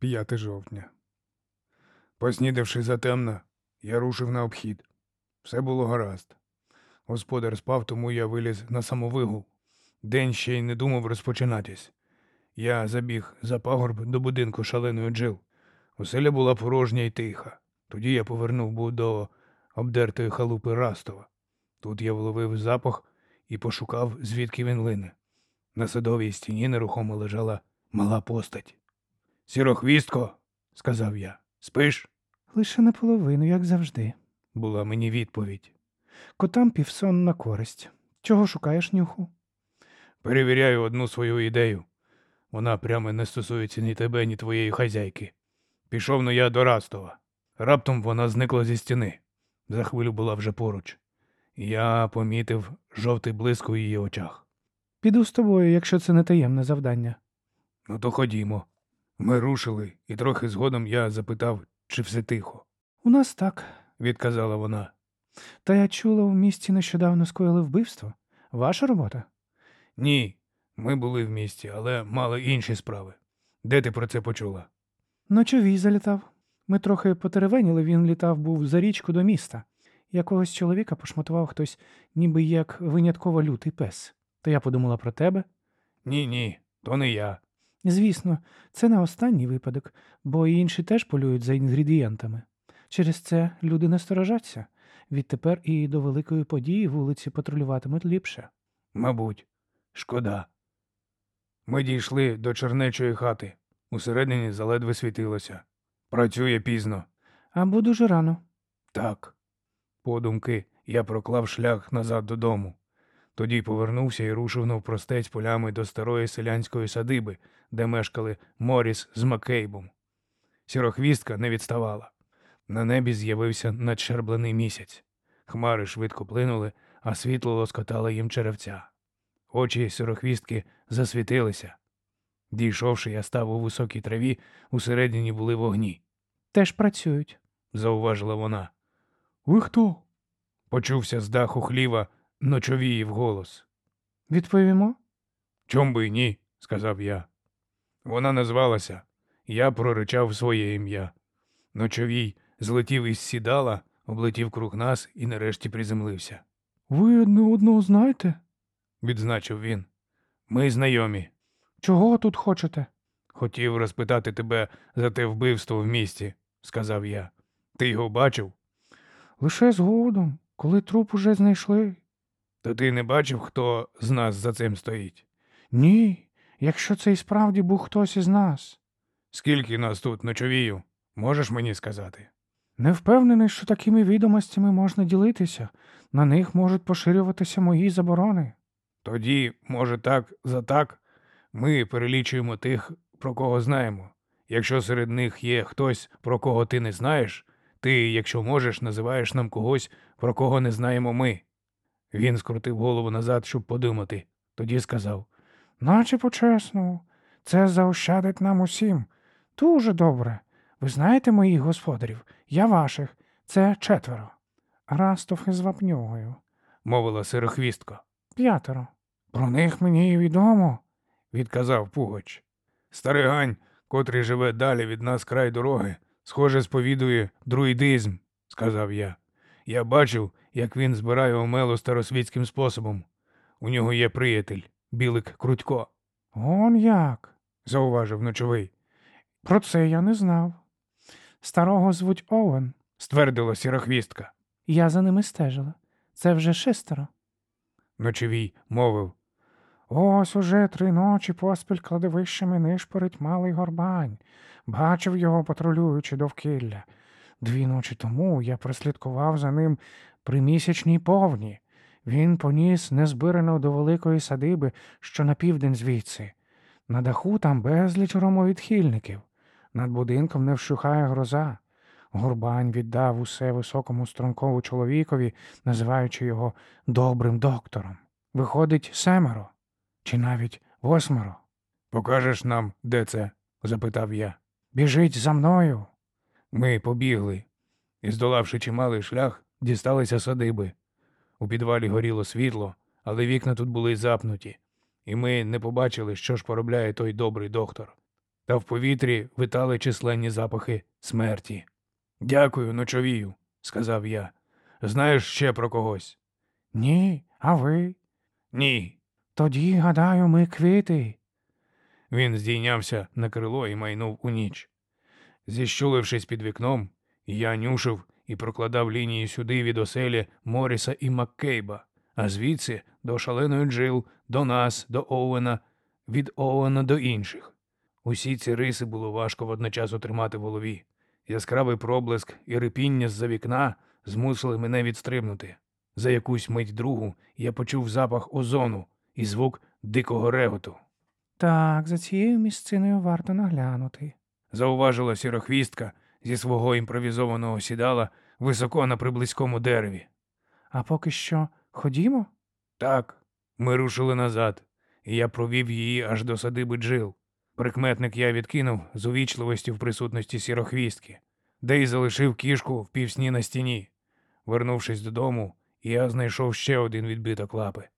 5 жовтня. Поснідавши затемно, я рушив на обхід. Все було гаразд. Господар спав, тому я виліз на самовигул. День ще й не думав розпочинатись. Я забіг за пагорб до будинку шаленої джил. Оселя була порожня і тиха. Тоді я повернув був до обдертої халупи Растова. Тут я вловив запах і пошукав, звідки він лине. На садовій стіні нерухомо лежала мала постать. Сірохвістко, сказав я, спиш? Лише наполовину, як завжди. була мені відповідь. Котам півсон на користь. Чого шукаєш, нюху? Перевіряю одну свою ідею. Вона прямо не стосується ні тебе, ні твоєї хазяйки. Пішов но я до Растова. Раптом вона зникла зі стіни. За хвилю була вже поруч. Я помітив жовтий блиск у її очах. Піду з тобою, якщо це не таємне завдання. Ну то ходімо. Ми рушили, і трохи згодом я запитав, чи все тихо. У нас так. Відказала вона. Та я чула, в місті нещодавно скоїли вбивство. Ваша робота? Ні, ми були в місті, але мали інші справи. Де ти про це почула? Ночовій залітав. Ми трохи потеревеніли, він літав був за річку до міста. Якогось чоловіка пошматував хтось, ніби як винятково лютий пес. То я подумала про тебе. Ні, ні, то не я. Звісно, це не останній випадок, бо і інші теж полюють за інгредієнтами. Через це люди не сторожаться. Відтепер і до великої події вулиці патрулюватимуть ліпше. Мабуть, шкода. Ми дійшли до чернечої хати. Усередині заледве світилося. Працює пізно. Або дуже рано. Так. Подумки я проклав шлях назад додому. Тоді повернувся і рушив навпростець полями до старої селянської садиби, де мешкали Моріс з Маккейбом. Сірохвістка не відставала. На небі з'явився надщерблений місяць. Хмари швидко плинули, а світло лоскотало їм черевця. Очі сирохвістки засвітилися. Дійшовши, я став у високій траві, усередині були вогні, Теж працюють. зауважила вона. Ви хто? почувся з даху хліва ночовіїв голос. Відповімо? Чом би ні, сказав я. Вона назвалася. Я проричав своє ім'я. Ночовій злетів із сідала, облетів круг нас і нарешті приземлився. Ви одне одного знаєте? Відзначив він. Ми знайомі. Чого тут хочете? Хотів розпитати тебе за те вбивство в місті, сказав я. Ти його бачив? Лише згодом, коли труп уже знайшли. То ти не бачив, хто з нас за цим стоїть? Ні, якщо це і справді був хтось із нас. Скільки нас тут ночовію? Можеш мені сказати? Не впевнений, що такими відомостями можна ділитися. На них можуть поширюватися мої заборони. Тоді, може, так за так, ми перелічуємо тих, про кого знаємо. Якщо серед них є хтось, про кого ти не знаєш, ти, якщо можеш, називаєш нам когось, про кого не знаємо ми. Він скрутив голову назад, щоб подумати. Тоді сказав Наче по-чесному. Це заощадить нам усім. Дуже добре. Ви знаєте моїх господарів, я ваших. Це четверо. Растов із вапньогою. мовила сирохвістка. П'ятеро. Про них мені і відомо. відказав Пугач. Старий гань, котрий живе далі від нас край дороги, схоже, сповідує друїдизм, сказав я. Я бачив, як він збирає омелу старосвітським способом. У нього є приятель, білик Крутько, Он як. зауважив ночовий. Про це я не знав. Старого звуть Оуен. Ствердила сірохвістка. Я за ними стежила. Це вже шестеро. Ночовій мовив. Ось уже три ночі поспіль кладовищами нишпорить малий горбань. Бачив його, патрулюючи довкілля. Дві ночі тому я прослідкував за ним при місячній повні. Він поніс незбирано до великої садиби, що на південь звідси. На даху там безліч ромовідхильників. Над будинком не вщухає гроза. Горбань віддав усе високому стронкову чоловікові, називаючи його добрим доктором. Виходить семеро, чи навіть восьмеро. Покажеш нам, де це? запитав я. Біжить за мною. Ми побігли і, здолавши чималий шлях, дісталися садиби. У підвалі горіло світло, але вікна тут були запнуті, і ми не побачили, що ж поробляє той добрий доктор. та в повітрі витали численні запахи смерті. Дякую, ночовію, сказав я. Знаєш ще про когось? Ні, а ви? Ні. Тоді, гадаю, ми квіти. Він здійнявся на крило і майнув у ніч. Зіщулившись під вікном, я нюшив і прокладав лінії сюди від оселі Моріса і Маккейба, а звідси до шаленої Джил, до нас, до Оуена, від Оуена до інших. Усі ці риси було важко водночас утримати в голові. Яскравий проблиск і рипіння з-за вікна змусили мене відстрибнути. За якусь мить другу я почув запах озону і звук дикого реготу. Так, за цією місциною варто наглянути. зауважила сірохвістка зі свого імпровізованого сідала високо на приблизькому дереві. А поки що ходімо? Так, ми рушили назад, і я провів її аж до садиби Джил. Прикметник я відкинув з увічливості в присутності сірохвістки, де й залишив кішку в півсні на стіні. Вернувшись додому, я знайшов ще один відбиток лапи.